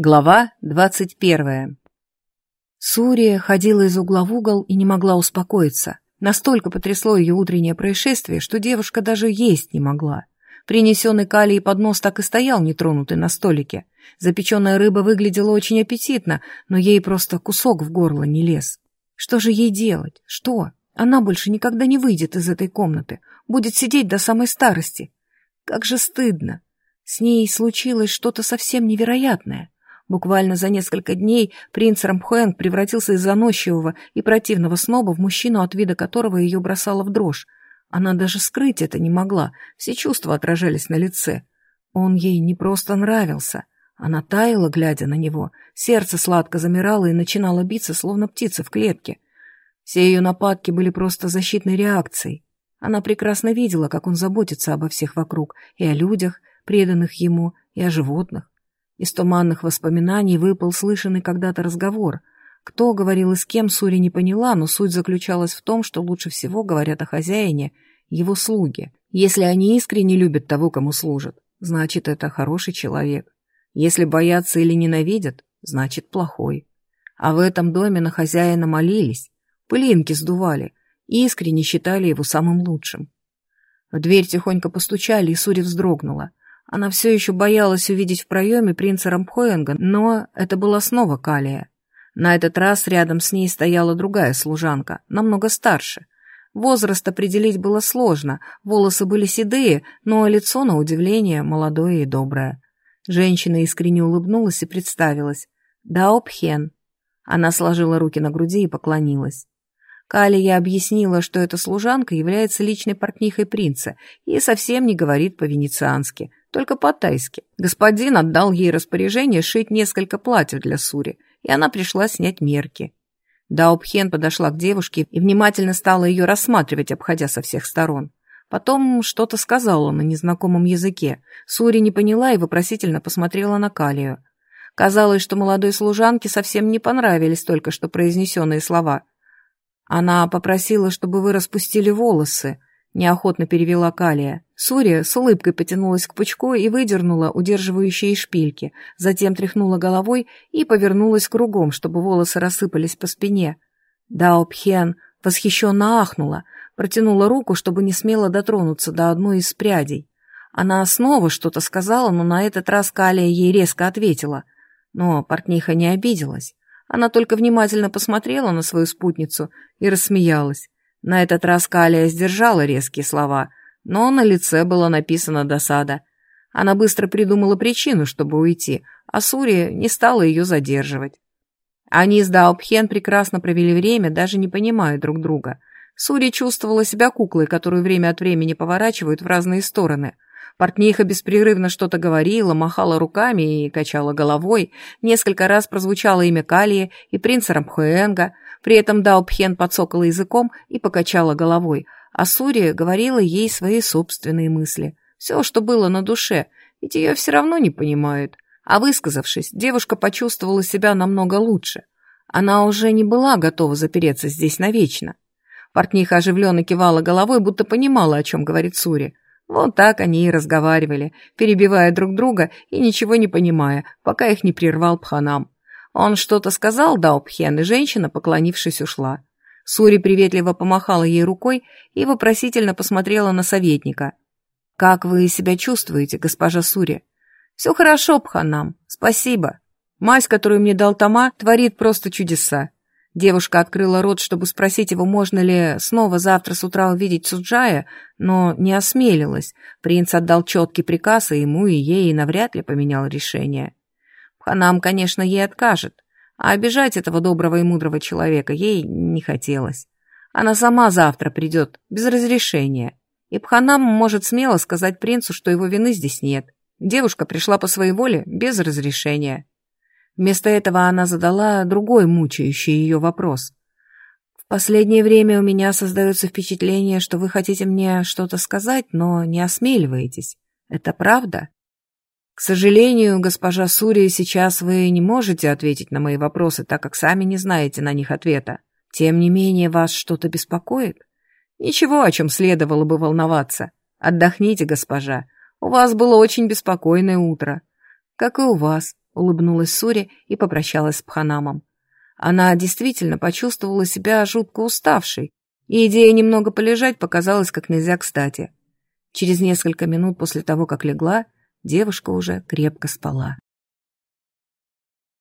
Глава двадцать первая. Сурия ходила из угла в угол и не могла успокоиться. Настолько потрясло ее утреннее происшествие, что девушка даже есть не могла. Принесенный калий поднос так и стоял нетронутый на столике. Запеченная рыба выглядела очень аппетитно, но ей просто кусок в горло не лез. Что же ей делать? Что? Она больше никогда не выйдет из этой комнаты. Будет сидеть до самой старости. Как же стыдно. С ней случилось что-то совсем невероятное. Буквально за несколько дней принц Рамхуэнг превратился из заносчивого и противного сноба в мужчину, от вида которого ее бросало в дрожь. Она даже скрыть это не могла, все чувства отражались на лице. Он ей не просто нравился. Она таяла, глядя на него, сердце сладко замирало и начинало биться, словно птица в клетке. Все ее нападки были просто защитной реакцией. Она прекрасно видела, как он заботится обо всех вокруг, и о людях, преданных ему, и о животных. Из туманных воспоминаний выпал слышанный когда-то разговор. Кто говорил и с кем, Сури не поняла, но суть заключалась в том, что лучше всего говорят о хозяине, его слуге. Если они искренне любят того, кому служат, значит, это хороший человек. Если боятся или ненавидят, значит, плохой. А в этом доме на хозяина молились, пылинки сдували, и искренне считали его самым лучшим. В дверь тихонько постучали, и Сури вздрогнула. Она все еще боялась увидеть в проеме принца Рампхоенга, но это была снова Калия. На этот раз рядом с ней стояла другая служанка, намного старше. Возраст определить было сложно, волосы были седые, но лицо, на удивление, молодое и доброе. Женщина искренне улыбнулась и представилась. «Даопхен». Она сложила руки на груди и поклонилась. Калия объяснила, что эта служанка является личной портнихой принца и совсем не говорит по-венециански, только по-тайски. Господин отдал ей распоряжение шить несколько платьев для Сури, и она пришла снять мерки. Даупхен подошла к девушке и внимательно стала ее рассматривать, обходя со всех сторон. Потом что-то сказала на незнакомом языке. Сури не поняла и вопросительно посмотрела на Калию. Казалось, что молодой служанке совсем не понравились только что произнесенные слова. Она попросила, чтобы вы распустили волосы, неохотно перевела Калия. Сурия с улыбкой потянулась к пучку и выдернула удерживающие шпильки, затем тряхнула головой и повернулась кругом, чтобы волосы рассыпались по спине. Дао Пхен восхищенно ахнула, протянула руку, чтобы не смело дотронуться до одной из прядей. Она снова что-то сказала, но на этот раз Калия ей резко ответила. Но портниха не обиделась. Она только внимательно посмотрела на свою спутницу и рассмеялась. На этот раз Калия сдержала резкие слова, но на лице была написана досада. Она быстро придумала причину, чтобы уйти, а Сури не стала ее задерживать. Они с Даопхен прекрасно провели время, даже не понимая друг друга. Сури чувствовала себя куклой, которую время от времени поворачивают в разные стороны. Портниха беспрерывно что-то говорила, махала руками и качала головой. Несколько раз прозвучало имя Калии и принца Рамхуэнга — при этом Дао Пхен подсокала языком и покачала головой, а Сурия говорила ей свои собственные мысли. Все, что было на душе, ведь ее все равно не понимают. А высказавшись, девушка почувствовала себя намного лучше. Она уже не была готова запереться здесь навечно. Портниха оживленно кивала головой, будто понимала, о чем говорит Сури. Вот так они и разговаривали, перебивая друг друга и ничего не понимая, пока их не прервал Пханам. Он что-то сказал Даупхен, и женщина, поклонившись, ушла. Сури приветливо помахала ей рукой и вопросительно посмотрела на советника. «Как вы себя чувствуете, госпожа Сури?» «Все хорошо, Пханам, спасибо. Мазь, которую мне дал Тома, творит просто чудеса». Девушка открыла рот, чтобы спросить его, можно ли снова завтра с утра увидеть Суджая, но не осмелилась. Принц отдал четкий приказ, и ему, и ей, и навряд ли поменял решение. Ханам, конечно, ей откажет, а обижать этого доброго и мудрого человека ей не хотелось. Она сама завтра придет, без разрешения. И Пханам может смело сказать принцу, что его вины здесь нет. Девушка пришла по своей воле, без разрешения. Вместо этого она задала другой мучающий ее вопрос. «В последнее время у меня создается впечатление, что вы хотите мне что-то сказать, но не осмеливаетесь. Это правда?» К сожалению, госпожа Сурия, сейчас вы не можете ответить на мои вопросы, так как сами не знаете на них ответа. Тем не менее, вас что-то беспокоит? Ничего, о чем следовало бы волноваться. Отдохните, госпожа. У вас было очень беспокойное утро. Как и у вас, улыбнулась Сури и попрощалась с Пханамом. Она действительно почувствовала себя жутко уставшей, и идея немного полежать показалась как нельзя кстати. Через несколько минут после того, как легла, девушка уже крепко спала.